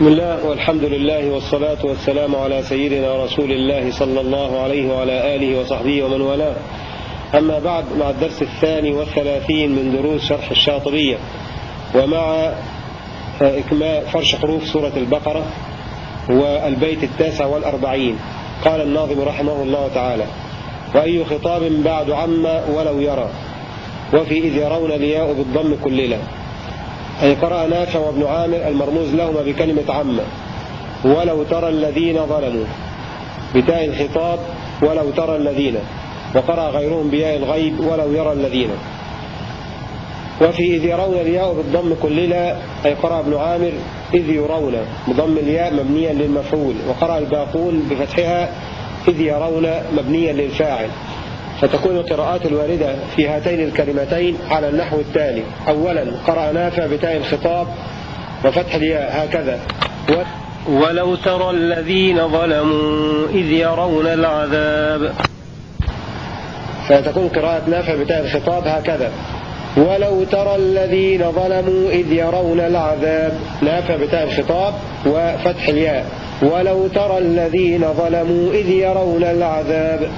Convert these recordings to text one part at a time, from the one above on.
بسم الله والحمد لله والصلاة والسلام على سيدنا رسول الله صلى الله عليه وعلى آله وصحبه ومن والاه. أما بعد مع الدرس الثاني والثلاثين من دروس شرح الشاطبية ومع إكمال فرش حروف سورة البقرة والبيت التاسع والأربعين. قال الناظم رحمه الله تعالى وأي خطاب بعد عم ولو يرى وفي إذ يرون الياء بالضم كللا. أي قرأ نافع وابن عامر المرموز لهما بكلمة عم ولو ترى الذين ظلموا بتاء الخطاب ولو ترى الذين وقرأ غيرهم بياء الغيب ولو يرى الذين. وفي إذ يرون الياء بالضم كللا أي قرأ ابن عامر إذ يرون. بضم الياء مبنيا للمفعول. وقرأ الباقون بفتحها إذ يرون مبنيا للفاعل. فتكون القراءات الواردة في هاتين الكلمتين على النحو التالي. أولا قرأ نافع بتاء الخطاب وفتح الياء هكذا. ولو ترى الذين ظلموا إذ يرون العذاب. فتكون قراءة نافع بتاء الخطاب هكذا. ولو ترى الذين ظلموا إذ يرون العذاب نافع بتاء الخطاب وفتح الياء. ولو ترى الذين ظلموا إذ يرون العذاب.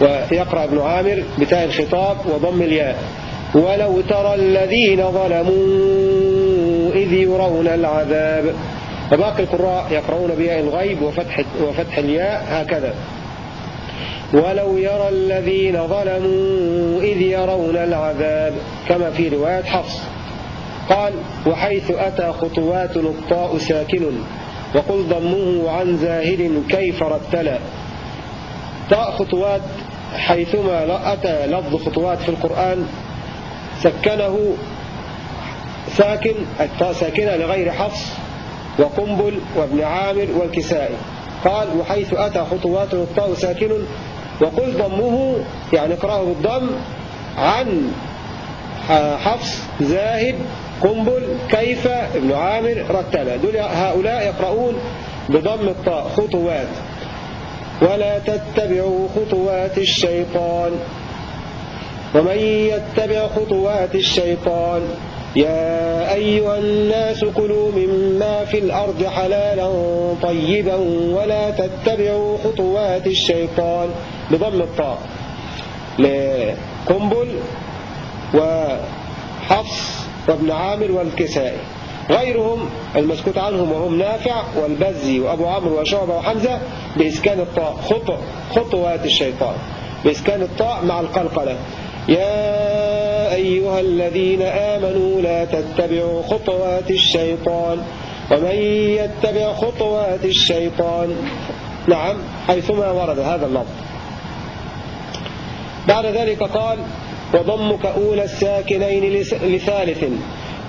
ويقرأ ابن عامر بتاء الخطاب وضم الياء. ولو ترى الذين ظلموا إذ يرون العذاب. وباقي القراء يقرؤون بياء الغيب وفتح, وفتح الياء هكذا. ولو يرى الذين ظلموا إذ يرون العذاب. كما في رواية حفص. قال وحيث أتى خطوات الطاء ساكن وقل ضمه عن زاهد كيف رتلا. طاء خطوات حيثما أتى لفظ خطوات في القرآن سكنه ساكن الطاء ساكنة لغير حفص وقنبل وابن عامر والكسائي. قال وحيث أتى خطوات الطاء ساكن وقل ضمه يعني اقرأه بالضم عن حفص زاهد قنبل كيف ابن عامر رتل دول هؤلاء يقرؤون بضم الطاء خطوات. ولا تتبعوا خطوات الشيطان. ومن يتبع خطوات الشيطان يا أيها الناس كلوا مما في الأرض حلالا طيبا ولا تتبعوا خطوات الشيطان. بضم الطاء. لقنبل وحفص وابن عامر والكسائي. غيرهم المسكوت عنهم وهم نافع والبزي وأبو عمرو وشعبة وحمزة بإسكان الطاء خطو خطوات الشيطان. بإسكان الطاء مع القلقلة. يا أيها الذين آمنوا لا تتبعوا خطوات الشيطان. ومن يتبع خطوات الشيطان نعم حيثما ورد هذا اللفظ. بعد ذلك قال وضمك أولى الساكنين لثالث.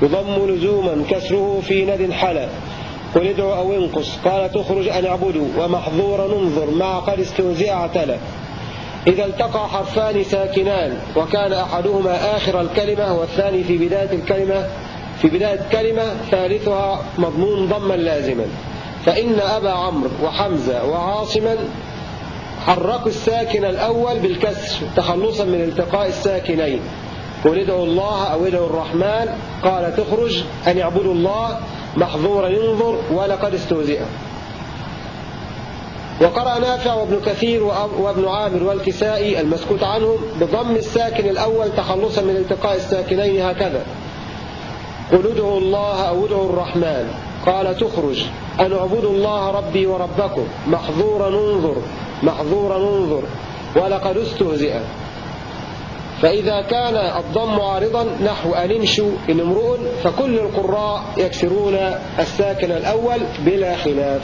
يضم لزوما كسره في ند حلا. قل ادعو أو انقص. قال تخرج أن اعبدوا ومحظورا انظر مع قد استوزع اعتلى. إذا التقى حرفان ساكنان وكان أحدهما آخر الكلمة والثاني في بداية الكلمة في بداية كلمة ثالثها مضمون ضما لازما. فإن أبا عمرو وحمزة وعاصما حركوا الساكن الأول بالكسر تخلصا من التقاء الساكنين. قل ادعوا الله أو ادعوا الرحمن قال تخرج أن يعبدوا الله محظورا ينظر ولقد استهزئ. وقرأ نافع وابن كثير وابن عامر والكسائي المسكوت عنهم بضم الساكن الأول تخلصا من التقاء الساكنين هكذا. قل ادعوا الله أو ادعوا الرحمن. قال تخرج أن اعبدوا الله ربي وربكم. محظورا انظر محظورا انظر. ولقد استهزئ. فإذا كان الضم عارضا نحو أن امشوا إن امرؤ فكل القراء يكسرون الساكن الأول بلا خلاف.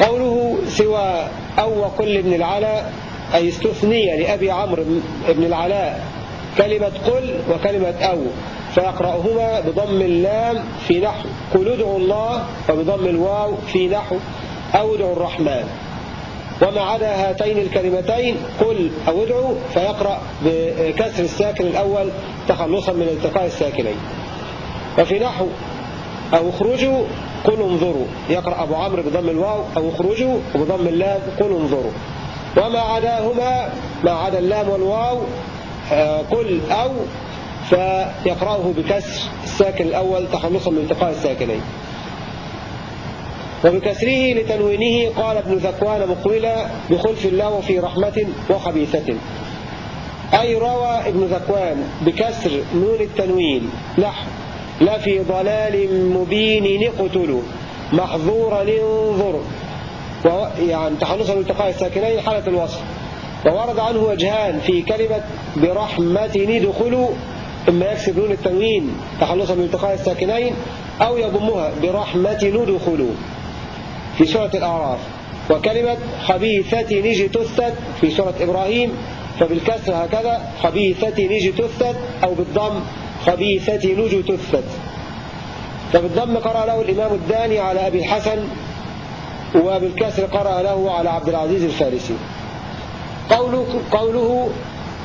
قوله سوى أو وكل ابن العلاء أي استثني لأبي عمرو بن العلاء كلمة قل وكلمة أو فيقرأهما بضم اللام في نحو قل ادعوا الله وبضم الواو في نحو أو ادعوا الرحمن. وما عدا هاتين الكلمتين قل أو ادعو فيقرأ بكسر الساكن الأول تخلصا من التقاء الساكنين. وفي نحو أو اخرجوا قل انظروا. يقرأ أبو عمرو بضم الواو أو اخرجوا وبضم اللام قل انظروا. وما عداهما ما عدا اللام والواو قل أو فيقرأه بكسر الساكن الأول تخلصا من التقاء الساكنين. وبكسره لتنوينه قال ابن ذكوان مقولا بخلف الله في رحمة وخبيثة. أي روى ابن ذكوان بكسر نون التنوين نحو لا في ضلال مبين نقتل محظورا انظر يعني تحلصا من التقاء الساكنين حالة الوصف. وورد عنه وجهان في كلمة برحمة ندخل. إما يكسب نون التنوين تحلصا من التقاء الساكنين أو يضمها برحمة ندخل. في سورة الأعراف. وكلمة خبيثة نجي تثت في سورة إبراهيم فبالكسر هكذا خبيثة نجي تثت أو بالضم خبيثة نجي تثت فبالضم قرأ له الإمام الداني على أبي الحسن وبالكسر قرأ له على عبد العزيز الفارسي. قوله, قوله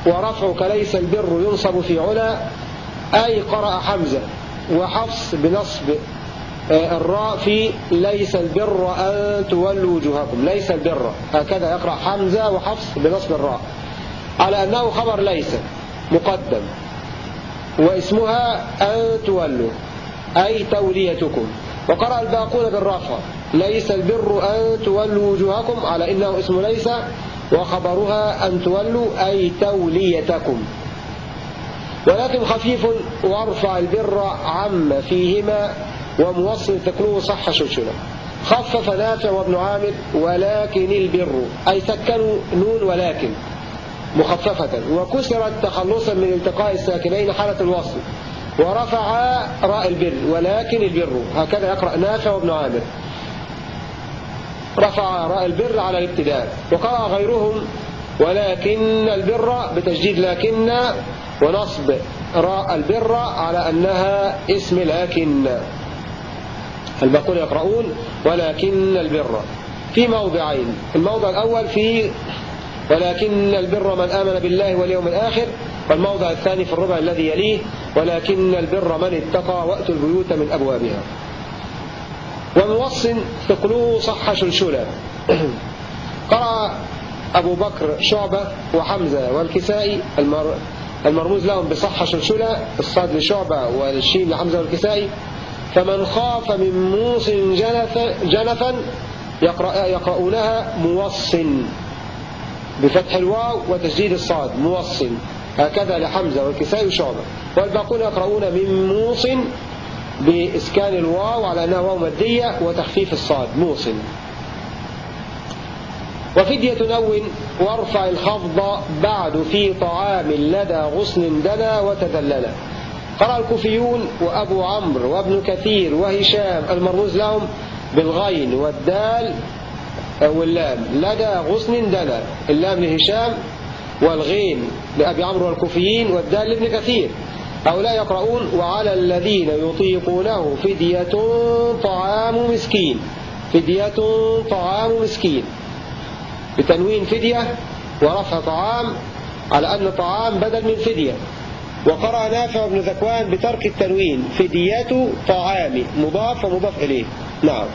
ورفعك ليس البر ينصب في علا أي قرأ حمزة وحفص بنصب. الراء في ليس البر أن تولوا وجوهكم. ليس البر. هكذا يقرأ حمزة وحفص بنصب الراء. على أنه خبر ليس مقدم. واسمها أن تولوا أي توليتكم. وقرأ الباقون بالرفع ليس البر أن تولوا وجوهكم. على إنه اسم ليس. وخبرها أن تولوا أي توليتكم. ولكن خفيف وارفع البر عم فيهما وموصل تكلوه صح شلشلة خفف نافع وابن عامر ولكن البر. أي سكنوا نون ولكن. مخففة. وكسرت تخلصا من التقاء الساكنين حالة الوصل. ورفع راء البر ولكن البر. هكذا يقرأ نافع وابن عامر. رفع راء البر على الابتداء. وقرأ غيرهم ولكن البر بتجديد لكن ونصب راء البر على أنها اسم لكن. الباقون يقرؤون ولكن البر في موضعين. الموضع الأول في ولكن البر من آمن بالله واليوم الآخر والموضع الثاني في الربع الذي يليه ولكن البر من اتقى وأتوا البيوت من أبوابها. وموص ثقلوه صح شلشلا قرأ أبو بكر شعبة وحمزة والكسائي المر المرموز لهم بصح شلشلة الصاد لشعبة والشين لحمزة والكسائي. فمن خاف من موص جنفا يقرأ يقرؤونها موص بفتح الواو وتسجيل الصاد موص. هكذا لحمزة والكسائي وشعبة. والباقون يقرؤون من موص بإسكان الواو على أنها واو مادية وتخفيف الصاد موص. وفدية نون وارفع الخفض بعد في طعام لدى غصن دنا وتذللا قرأ الكوفيون وأبو عمرو وابن كثير وهشام المرموز لهم بالغين والدال واللام. لدى غصن دنا اللام لهشام والغين لأبي عمرو والكوفيين والدال لابن كثير. هؤلاء يقرؤون وعلى الذين يطيقونه فدية طعام مسكين. فدية طعام مسكين. بتنوين فدية ورفع طعام على أن طعام بدل من فدية. وقرأ نافع بن ذكوان بترك التنوين فدية طعام مضاف ومضاف إليه. نعم.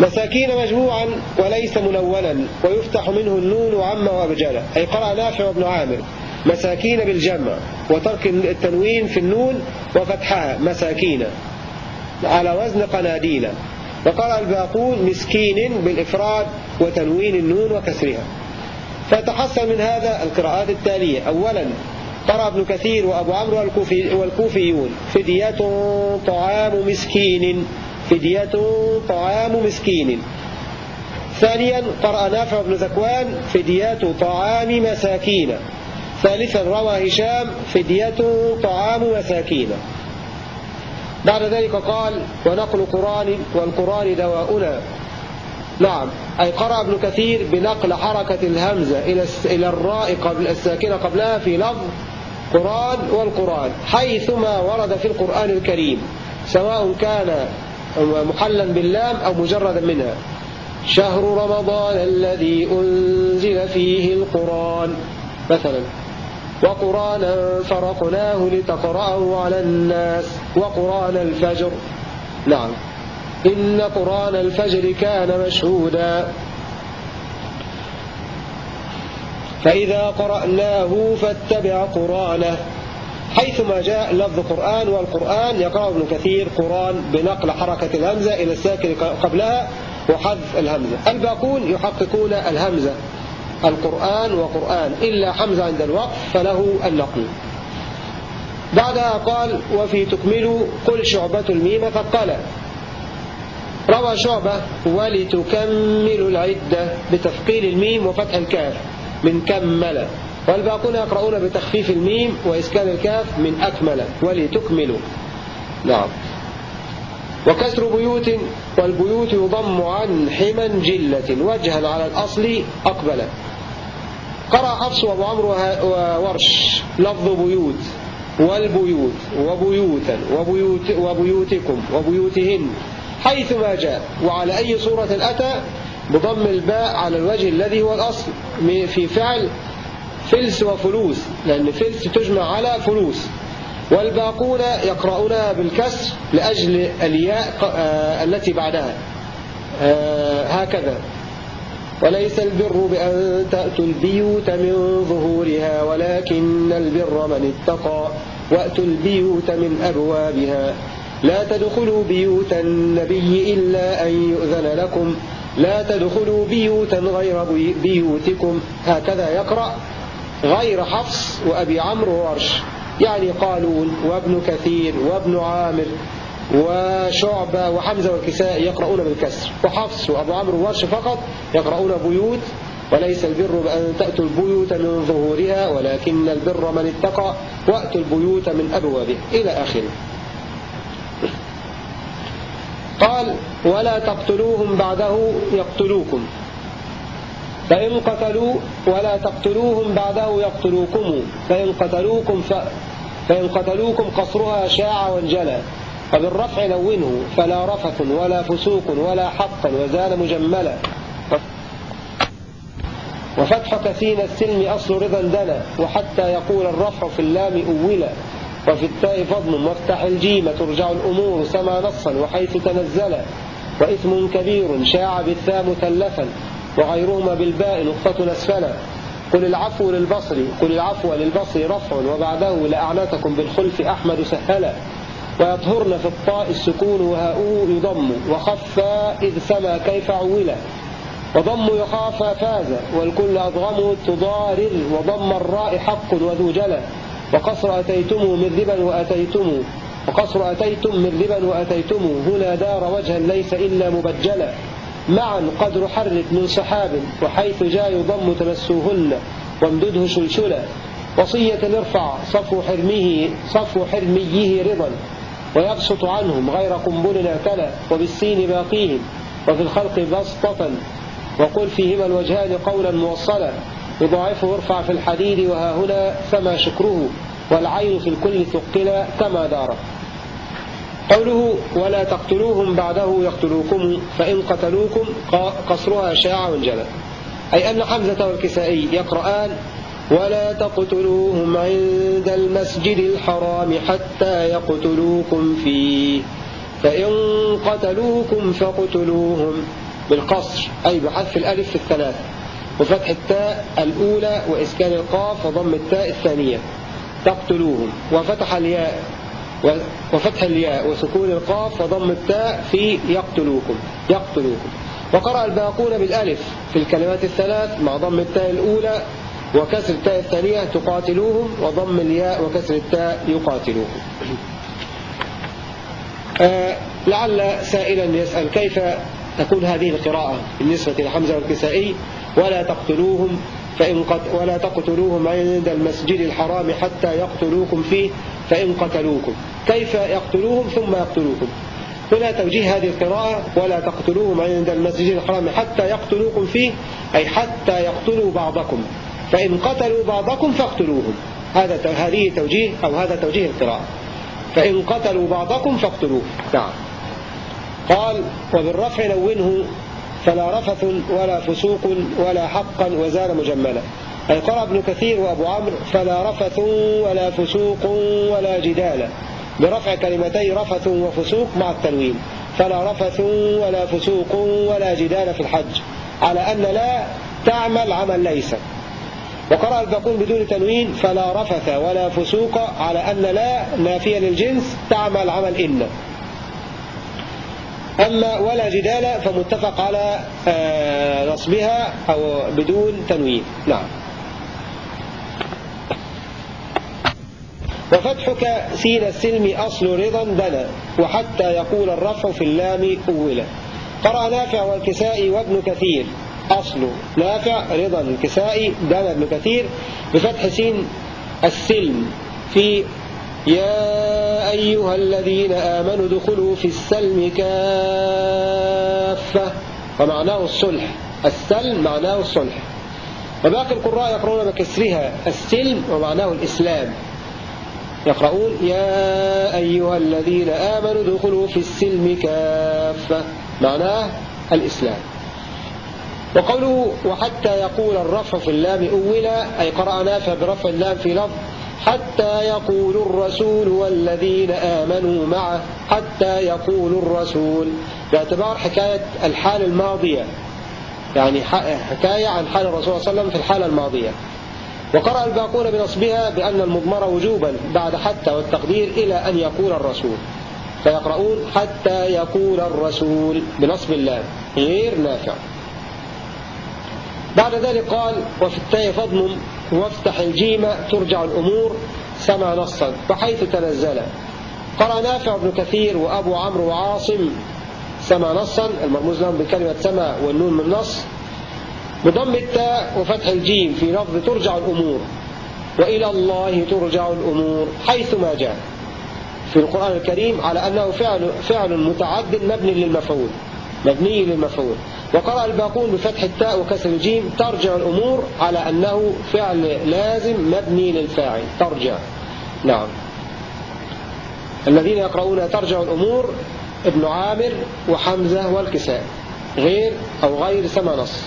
مساكين مجموعا وليس منونا ويفتح منه النون عم وأبجلا أي قرأ نافع وابن عامر مساكين بالجمع وترك التنوين في النون وفتحها مساكين على وزن قناديل. وقرأ الباقون مسكين بالإفراد وتنوين النون وكسرها. فتحصل من هذا القراءات التالية. أولا قرأ ابن كثير وأبو عمرو والكوفي والكوفيون. فدية طعام مسكين. فدية طعام مسكين. ثانيا قرأ نافع بن ذكوان فدية طعام مساكين. ثالثا روى هشام فدية طعام مساكين. بعد ذلك قال ونقل قرآن والقرآن دواؤنا. نعم. أي قرأ ابن كثير بنقل حركة الهمزة إلى إلى الراء قبل الساكنة قبلها في لفظ قرآن والقرآن حيثما ورد في القرآن الكريم سواء كان محلا باللام أو مجردا منها. شهر رمضان الذي أنزل فيه القرآن مثلا. وقرانا فرقناه لتقرأه على الناس وقرآن الفجر. نعم. إن قرآن الفجر كان مشهودا. فإذا قرأناه فاتبع قرآنه. حيثما جاء لفظ قرآن والقرآن يقرأ ابن كثير قرآن بنقل حركة الهمزة إلى الساكن قبلها وحذف الهمزة. الباقون يحققون الهمزة القرآن وقرآن. إلا حمزة عند الوقف فله النقل. بعدها قال وفي تكمل قل شعبة الميم ثقلا روى شعبة ولتكملوا العدة بتثقيل الميم وفتح الكاف من كمل والباقون يقرؤون بتخفيف الميم وإسكان الكاف من أكمل ولتكملوا. نعم. وكسر بيوت والبيوت يضم عن حما جلة وجها على الأصل أقبل. قرأ حفص وأبو عمرو وورش لفظ بيوت والبيوت وبيوتا وبيوت وبيوتكم وبيوتهن حيثما جاء. وعلى أي صورة أتى بضم الباء على الوجه الذي هو الأصل في فعل فلس وفلوس لأن فلس تجمع على فلوس. والباقون يقرؤونها بالكسر لأجل الياء آه، التي بعدها. آه، هكذا. وليس البر بأن تأتوا البيوت من ظهورها ولكن البر من اتقى وأتوا البيوت من أبوابها. لا تدخلوا بيوت النبي إلا أن يؤذن لكم. لا تدخلوا بيوتا غير بيوتكم. هكذا يقرأ غير حفص وأبي عمرو وورش يعني قالون وابن كثير وابن عامر وشعبة وحمزة والكساء يقرؤون بالكسر. وحفص وأبو عمرو وورش فقط يقرؤون بيوت. وليس البر بأن تأتوا البيوت من ظهورها ولكن البر من اتقى وأتوا البيوت من أبوابها. إلى آخره. قال ولا تقتلوهم بعده يقتلوكم. فإن قتلوا ولا تقتلوهم بعده يقتلوكم. فإن قتلوكم ف... فإن قتلوكم قصرها شاع وانجلى. وبالرفع لونه فلا رفث ولا فسوق ولا حقا وزال مجملا. وفتح كثير السلم أصل رضا دنا وحتى يقول الرفع في اللام أولا. وفي التاء فضل وافتح الجيم ترجع الأمور سما نصا وحيث تنزل. وإثم كبير شاع بالثاء مثلثا وغيرهما بالباء نقطة أسفلا قل العفو للبصر قل العفو للبصر رفع وبعده لأعنتكم بالخلف أحمد سهلا. ويطهرن في الطاء السكون وهاؤه يضم وخفى إذ سما كيف عولا وضم يخاف فاز والكل أضغم تضارر وضم الراء حق وذو جلا. وقصر أتيتم من ربا وأتيتم وقصر أتيتم من ربا وأتيتم هنا دار وجها ليس إلا مبجلا. معا قدر حرك من سحاب وحيث جاء يضم تمسوهن وامدده شلشلا. وصية ارفع صفو حرمه صفو حرميه رضا. ويبسط عنهم غير قنبل اعتلى وبالسين باقيهم. وفي الخلق بسطة. وقل فيهما الوجهان قولا موصلا. يضاعفه ارفع في الحديد وها هنا فما شكره والعين في الكل ثقلا كما دار. قوله ولا تقتلوهم بعده يقتلوكم فإن قتلوكم قصرها شاع وانجلى أي أن حمزة والكسائي يقرآن ولا تقتلوهم عند المسجد الحرام حتى يقتلوكم فيه. فإن قتلوكم فاقتلوهم بالقصر أي بحذف الألف في الثلاث. وفتح التاء الأولى وإسكان القاف وضم التاء الثانية. تقتلوهم. وفتح الياء وفتح الياء وسكون القاف وضم التاء في يقتلوكم. يقتلوكم. وقرأ الباقون بالألف في الكلمات الثلاث مع ضم التاء الأولى وكسر التاء الثانية تقاتلوهم وضم الياء وكسر التاء يقاتلوهم آه لعل سائلا يسأل كيف تكون هذه القراءة بالنسبة لحمزة والكسائي؟ ولا تقتلوهم فإن قت ولا تقتلوهم عند المسجد الحرام حتى يقتلوكم فيه فإن قتلوكم. كيف يقتلوهم؟ ثم يقتلوكم. هنا توجيه هذه القراءة ولا تقتلوهم عند المسجد الحرام حتى يقتلوكم فيه أي حتى يقتلوا بعضكم. فإن قتلوا بعضكم فاقتلوهم. هذا هذه توجيه أو هذا توجيه القراءة. فإن قتلوا بعضكم فاقتلوه. نعم. قال وبالرفع لونه فلا رفث ولا فسوق ولا حقا وزال مجملا. أي قرأ ابن كثير وأبو عمرو فلا رفث ولا فسوق ولا جدال. برفع كلمتي رفث وفسوق مع التنوين. فلا رفث ولا فسوق ولا جدال في الحج. على أن لا تعمل عمل ليس. وقرأ الباقون بدون تنوين فلا رفث ولا فسوق على أن لا نافية للجنس تعمل عمل إن. أما ولا جدال فمتفق على آه، نصبها أو بدون تنوين. نعم. وفتحك سين السلم أصل رضا دنا وحتى يقول الرفع في اللام أولا. قرأ نافع والكسائي وابن كثير. أصل نافع رضا الكسائي دنا ابن كثير. بفتح سين السلم في يا أيها الذين آمنوا ادخلوا في السلم كافة. ومعناه الصلح. السلم معناه الصلح. وباقي القراء يقرؤون بكسرها. السلم ومعناه الإسلام. يقرؤون يا أيها الذين آمنوا ادخلوا في السلم كافة. معناه الإسلام. وقوله وحتى يقول الرفع في اللام أولا أي قرأ نافع برفع اللام في لفظ حتى يقول الرسول والذين آمنوا معه حتى يقول الرسول. باعتبار حكاية الحال الماضية. يعني حكاية عن حال الرسول صلى الله عليه وسلم في الحالة الماضية. وقرأ الباقون بنصبها بأن المضمر وجوبا بعد حتى والتقدير إلى أن يقول الرسول. فيقرؤون حتى يقول الرسول بنصب الله. غير نافع. بعد ذلك قال وفي التاء فاضمم وافتح الجيم ترجع الأمور. سما نصا وحيث تنزلا. قرأ نافع وابن كثير وأبو عمرو وعاصم. سما نصا المرموز لهم بكلمة سما والنون من نص. بضم التاء وفتح الجيم في لفظ ترجع الأمور وإلى الله ترجع الأمور حيث ما جاء. في القرآن الكريم على أنه فعل, فعل متعد مبني للمفعول. مبني للمفعول. وقرأ الباقون بفتح التاء وكسر الجيم. ترجع الأمور على أنه فعل لازم مبني للفاعل. ترجع. نعم. الذين يقرؤون ترجع الأمور ابن عامر وحمزة والكساء. غير أو غير سما نص.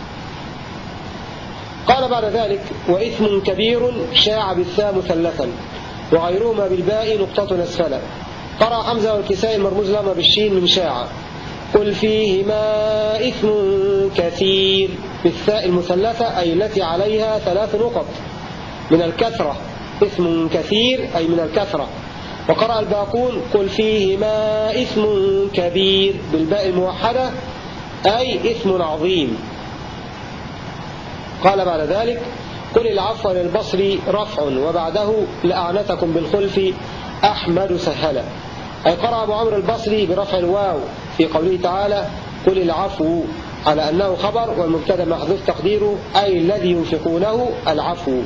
قال بعد ذلك وإثم كبير شاع بالثاء مثلثا وغيرهما بالباء نقطة أسفلا قرأ حمزة والكساء المرموز لهما بالشين من شاع. قل فيهما إثم كثير. بالثاء المثلثة أي التي عليها ثلاث نقط. من الكثرة. إثم كثير أي من الكثرة. وقرأ الباقون قل فيهما إثم كبير. بالباء الموحدة أي إثم عظيم. قال بعد ذلك قل العفو للبصر رفع وبعده لأعنتكم بالخلف أحمد سهلا. أي قرأ أبو عمرو البصري برفع الواو. في قوله تعالى قل العفو على أنه خبر والمبتدأ محذوف تقديره أي الذي ينفقونه العفو.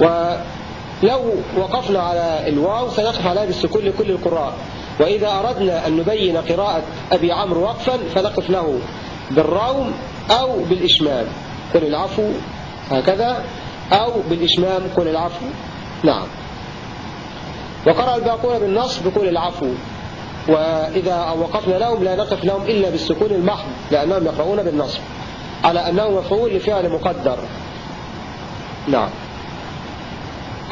ولو وقفنا على الواو سنقف عليها بالسكون لكل القراء. وإذا أردنا أن نبين قراءة أبي عمرو وقفا فنقف له بالروم أو بالإشمام. قل العفو هكذا أو بالإشمام قل العفو. نعم. وقرأ الباقون بالنص بقول العفو. وإذا وقفنا لهم لا نقف لهم إلا بالسكون المحض لأنهم يقرؤون بالنصب على أنه مفعول لفعل مقدر. نعم.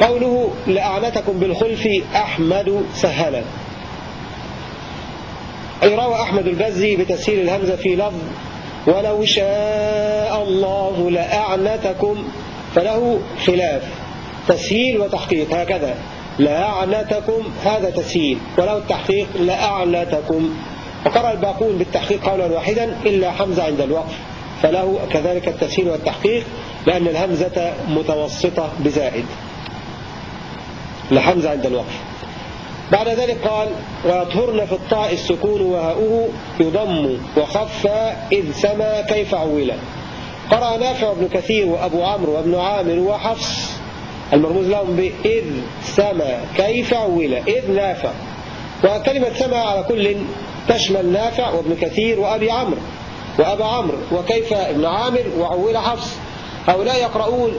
قوله لأعنتكم بالخلف أحمد سهلا. أي روى أحمد البزي بتسهيل الهمزة في لفظ ولو شاء الله لأعنتكم فله خلاف تسهيل وتحقيق هكذا. لأعنتكم هذا تسهيل. ولو التحقيق لأعنتكم. وقرأ الباقون بالتحقيق قولا واحدا إلا حمزة عند الوقف. فله كذلك التسهيل والتحقيق لأن الهمزة متوسطة بزائد. لحمزة عند الوقف. بعد ذلك قال ويطهرن في الطاء السكون وهاؤه يضم وخف إذ سما كيف عولا قرأ نافع بن كثير وأبو عمرو وابن عامر وحفص المرموز لهم بإذ سما. كيف عولا إذ نافع. وكلمة سما على كل تشمل نافع وابن كثير وأبي عمرو وأبا عمرو. وكيف ابن عامر وعول حفص. هؤلاء يقرؤون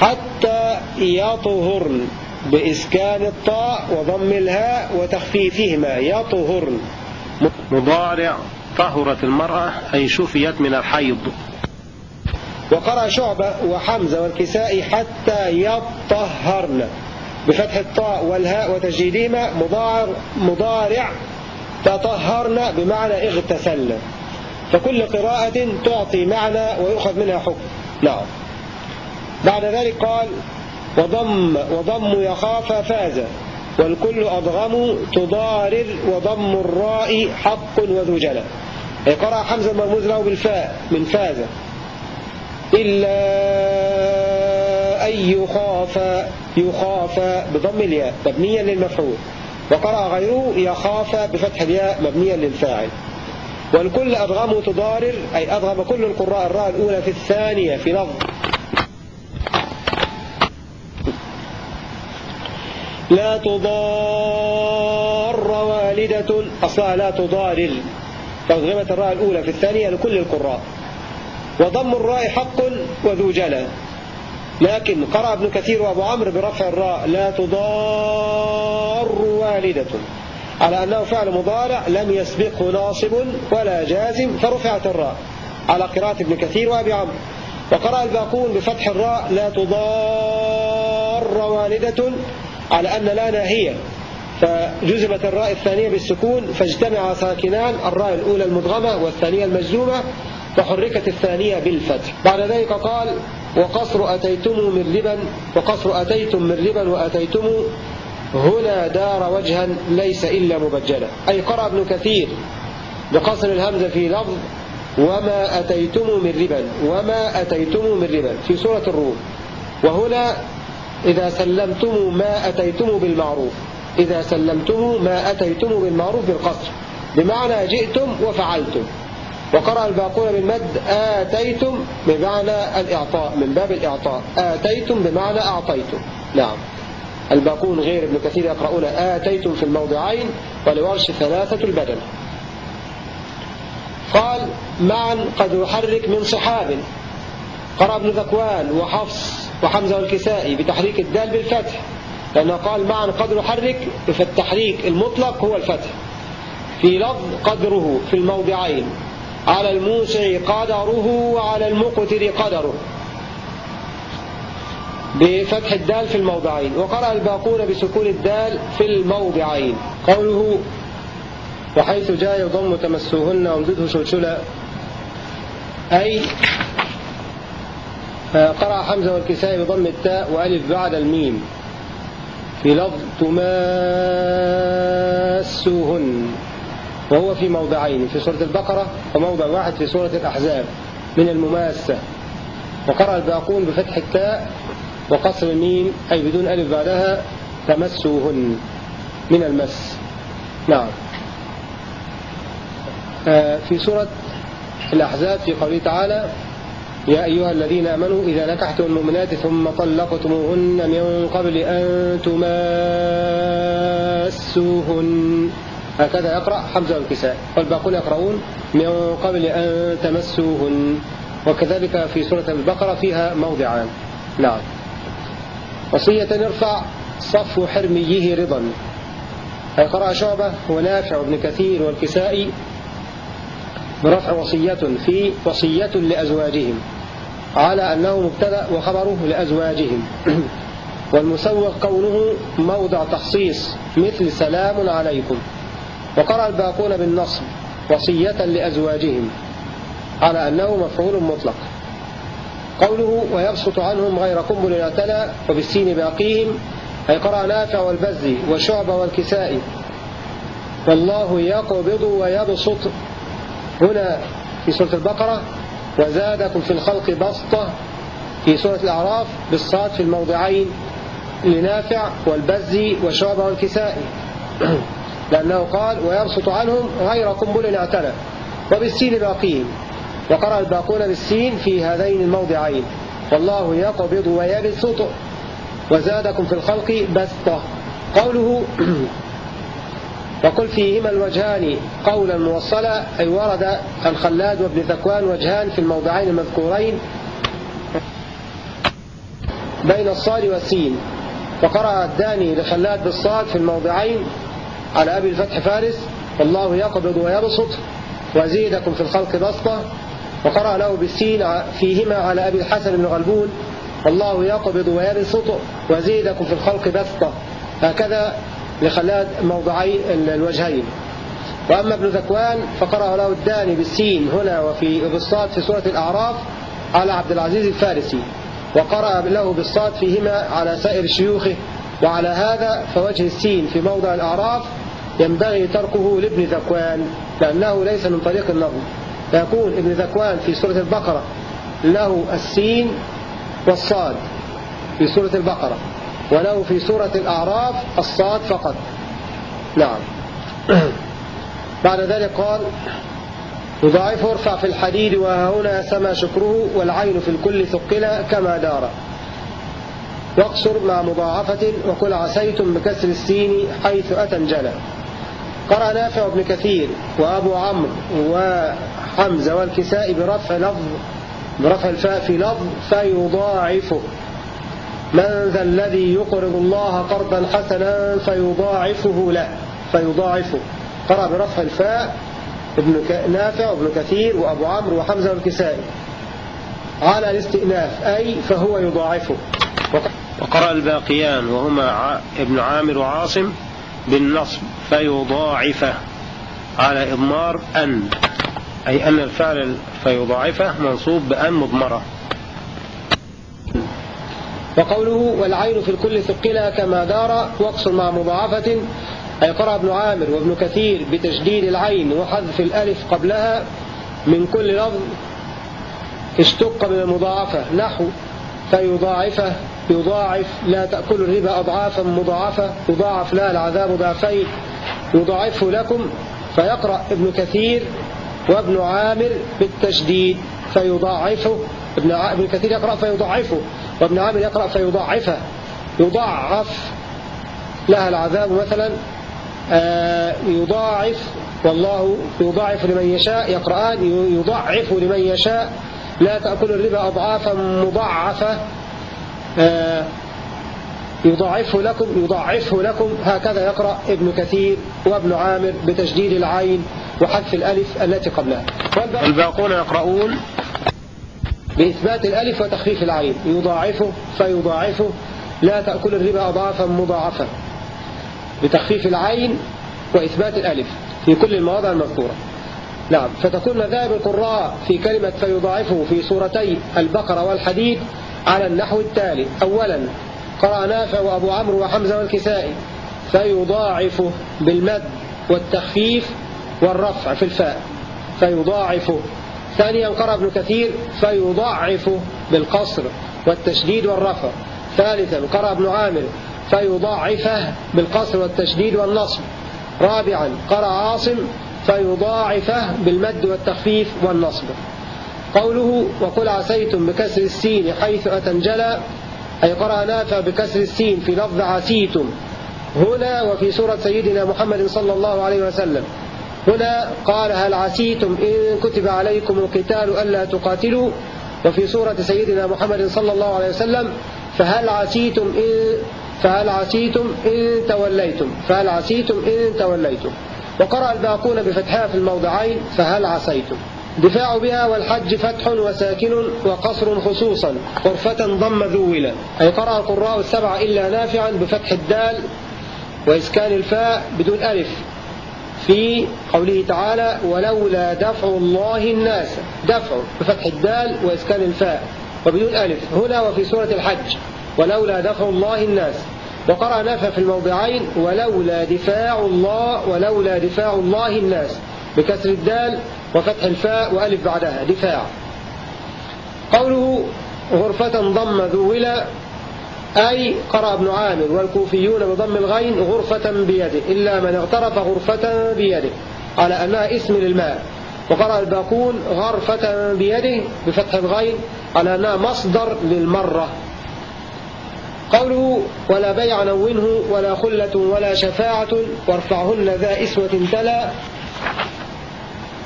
حتى يطهرن بإسكان الطاء وضم الهاء وتخفيفهما. يطهرن. مضارع طهرت المرأة أي شفيت من الحيض. وقرأ شعبة وحمزة والكساء حتى يطهرن. بفتح الطاء والهاء وتجديدهما مضارع تطهرن بمعنى اغتسلن فكل قراءة تعطي معنى ويؤخذ منها حكم. نعم. بعد ذلك قال وضم وضم يخاف فاز. والكل أضغم تضارر وضم الراء حق وذو جلى قرأ حمزة المرموز له بالفاء من فاز. إلا أن يخاف يخاف بضم الياء مبنيا للمفعول. وقرأ غيره يخاف بفتح الياء مبنيا للفاعل. والكل أضغم تضارر أي أضغم كل القراء الراء الأولى في الثانية في لفظ. لا تضار والدة أصلها لا تضارر. فأضغمت الراء الأولى في الثانية لكل القراء. وضم الراء حق وذو جلى. لكن قرأ ابن كثير وأبو عمرو برفع الراء لا تضار والدة. على أنه فعل مضارع لم يسبقه ناصب ولا جازم فرفعت الراء. على قراءة ابن كثير وأبي عمرو. وقرأ الباقون بفتح الراء لا تضار والدة. على أن لا ناهية. فجزمت الراء الثانية بالسكون فاجتمع ساكنان الراء الأولى المدغمة والثانية المجزومة. فحركت الثانية بالفتح. بعد ذلك قال وقصر أتيتم من ربا وقصر أتيتم من ربا وأتيتم هنا دار وجها ليس إلا مبجلا. أي قرأ ابن كثير بقصر الهمزة في لفظ وما أتيتم من ربا وما أتيتم من ربا في سورة الروم. وهنا إذا سلمتم ما أتيتم بالمعروف. إذا سلمتم ما أتيتم بالمعروف بالقصر. بمعنى جئتم وفعلتم. وقرأ الباقون بالمد آتيتم بمعنى الإعطاء من باب الإعطاء. آتيتم بمعنى أعطيتم. نعم. الباقون غير ابن كثير يقرؤون آتيتم في الموضعين ولورش ثلاثة البدن قال معا قد يحرك من صحاب. قرأ ابن ذكوان وحفص وحمزة والكسائي بتحريك الدال بالفتح لأنه قال معا قد يحرك فالتحريك المطلق هو الفتح. في لفظ قدره في الموضعين. على الموسع قدره وعلى المقتر قدره. بفتح الدال في الموضعين. وقرأ الباقون بسكون الدال في الموضعين. قوله وحيث جاء يضم تمسوهن وامدده شلشلا أي قرأ حمزة والكسائي بضم التاء وألف بعد الميم في لفظ تماسوهن وهو في موضعين في سورة البقرة وموضع واحد في سورة الأحزاب من المماسة. وقرأ الباقون بفتح التاء وقصر الميم أي بدون ألف بعدها تمسوهن من المس. نعم. آه، في سورة الأحزاب في قوله تعالى يا أيها الذين آمنوا إذا نكحتم المؤمنات ثم طلقتموهن من قبل أن تماسوهن. هكذا يقرأ حمزة والكساء والباقون يقرؤون من قبل أن تمسوهن. وكذلك في سورة البقرة فيها موضعان. نعم. وصية يرفع صف حرميه رضا. أي قرأ شعبة ونافع وابن كثير والكسائي. برفع وصية في وصية لأزواجهم. على أنه مبتدأ وخبره لأزواجهم. والمسوق كونه موضع تخصيص مثل سلام عليكم. وقرأ الباقون بالنصب وصية لأزواجهم على أنه مفعول مطلق. قوله ويبسط عنهم غير قنبل اعتلى وبالسين باقيهم أي قرأ نافع والبزي والشعب والكسائي والله يقبض ويبسط. هنا في سورة البقرة وزادكم في الخلق بسطة. في سورة الأعراف بالصاد في الموضعين لنافع والبزي والشعب والكسائي لأنه قال ويبسط عنهم غير قنبل اعتلى وبالسين باقين وقرأ الباقون بالسين في هذين الموضعين والله يقبض ويبسط وزادكم في الخلق بسطة. قوله وقل فيهما الوجهان قولا موصلا أي ورد الخلاد وابن ذكوان وجهان في الموضعين المذكورين بين الصاد والسين. وقرأ الداني لخلاد بالصاد في الموضعين على أبي الفتح فارس والله يقبض ويبسط وزيدكم في الخلق بسطة وقرأ له بالسين فيهما على أبي الحسن بن غلبون والله يقبض ويبسط وزيدكم في الخلق بسطة. هكذا لخلاد موضعي الوجهين. وأما ابن ذكوان فقرأ له الداني بالسين هنا وفي بالصاد في سورة الأعراف على عبد العزيز الفارسي وقرأ له بالصاد فيهما على سائر شيوخه وعلى هذا فوجه السين في موضع الأعراف ينبغي تركه لابن ذكوان لأنه ليس من طريق النظم فيكون ابن ذكوان في سورة البقرة له السين والصاد في سورة البقرة وله في سورة الأعراف الصاد فقط. نعم. بعد ذلك قال يضاعف ارفع في الحديد وهنا سما شكره والعين في الكل ثقل كما دار. واقصر مع مضاعفة وقل عسيتم بكسر السين حيث أتى انجلى قرأ نافع بن كثير وأبو عمرو وحمزة والكساء برفع لفظ برفع الفاء في لفظ فيضاعفه. من ذا الذي يقرض الله قرضا حسنا فيضاعفه له. فيضاعفه. قرأ برفع الفاء ابن نافع وابن كثير وأبو عمرو وحمزة والكسائي على الاستئناف أي فهو يضاعفه. وقرأ الباقيان وهما ابن عامر وعاصم بالنصب فيضاعفه على إضمار أن. أي أن الفعل فيضاعفه منصوب بأن مضمرة. وقوله والعين في الكل ثقلها كما دار واقصر مع مضاعفة. أي قرأ ابن عامر وابن كثير بتشديد العين وحذف الألف قبلها من كل لفظ اشتق من المضاعفة نحو فيضاعفه. يضاعف لا تأكل الربا أضعافا مضاعفة يضاعف لا العذاب ضعفين يضاعفه لكم. فيقرأ ابن كثير وابن عامر بالتشديد فيضاعفه. ابن, ابن كثير يقرأ فيضاعفه وابن عامر يقرأ فيضاعفه. يضاعف لها العذاب مثلا آه، يضاعف والله يضاعف لمن يشاء يقرآن يضاعف لمن يشاء. لا تأكل الربا أضعافا مضاعفة. يضاعفه لكم يضاعفه لكم. هكذا يقرأ ابن كثير وابن عامر بتجديد العين وحذف الألف التي قبلها. الباقون يقرؤون بإثبات الألف وتخفيف العين. يضاعفه فيضاعفه. لا تأكل الربا أضعافا مضاعفة. بتخفيف العين وإثبات الألف في كل المواضع المذكورة. نعم فتكون مذاهب القراء في كلمة فيضاعفه في سورتي البقرة والحديد على النحو التالي. أولا قرأ نافع وأبو عمرو وحمزة والكسائي. فيضاعفه بالمد والتخفيف والرفع في الفاء. فيضاعفه ثانيا قرأ ابن كثير. فيضاعفه بالقصر والتشديد والرفع. ثالثا قرأ ابن عامر. فيضاعفه بالقصر والتشديد والنصب. رابعا قرأ عاصم. فيضاعفه بالمد والتخفيف والنصب. قوله وقل عسيتم بكسر السين حيث أتنجلى أي قرأ نافع بكسر السين في لفظ عسيتم. هنا وفي سورة سيدنا محمد صلى الله عليه وسلم. هنا قال هل عسيتم إن كتب عليكم القتال ألا تقاتلوا؟ وفي سورة سيدنا محمد صلى الله عليه وسلم فهل عسيتم إن فهل عسيتم إن توليتم؟ فهل عسيتم إن توليتم؟ وقرأ الباقون بفتحها في الموضعين فهل عسيتم؟ دفاع بها والحج فتح وساكن وقصر خصوصا. غرفة ضم ذولا. أي قرأ القراء السبع إلا نافعا بفتح الدال وإسكان الفاء بدون ألف. في قوله تعالى ولولا دفع الله الناس. دفع بفتح الدال وإسكان الفاء وبدون ألف. هنا وفي سورة الحج ولولا دفع الله الناس. وقرأ نافع في الموضعين ولولا دفاع الله ولولا دفاع الله الناس. بكسر الدال وفتح الفاء وألف بعدها دفاع. قوله غرفة ضم ذولا أي قرأ ابن عامر والكوفيون بضم الغين غرفة بيده إلا من اغترف غرفة بيده. على أنها اسم للماء؟ وقرأ الباقون غرفة بيده بفتح الغين على أنها مصدر للمرة. قوله ولا بيع نونه ولا خلة ولا شفاعة وارفعهن ذا إسوة تلا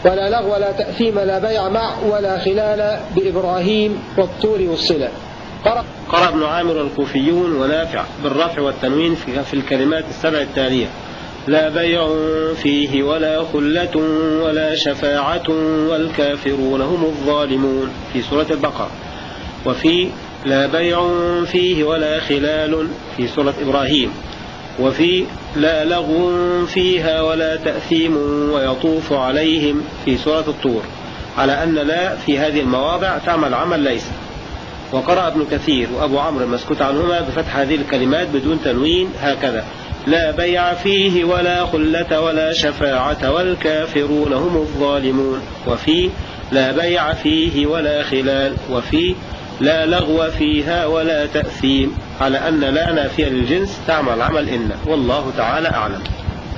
ولا لغو ولا تأثيم لا بيع مع ولا خلال بإبراهيم والطور والصلة. قرأ, قرأ ابن عامر الكوفيون ونافع بالرفع والتنوين في الكلمات السبع التالية. لا بيع فيه ولا خلة ولا شفاعة والكافرون هم الظالمون. في سورة البقرة. وفي لا بيع فيه ولا خلال. في سورة إبراهيم. وفي لا لغو فيها ولا تأثيم ويطوف عليهم في سورة الطور على أن لا في هذه المواضع تعمل عمل ليس. وقرأ ابن كثير وأبو عمرو المسكوت عنهما بفتح هذه الكلمات بدون تنوين هكذا لا بيع فيه ولا خلة ولا شفاعة والكافرون هم الظالمون. وفي لا بيع فيه ولا خلال. وفي لا لغو فيها ولا تأثيم. على أن لا نافية للجنس تعمل عمل إن. والله تعالى أعلم.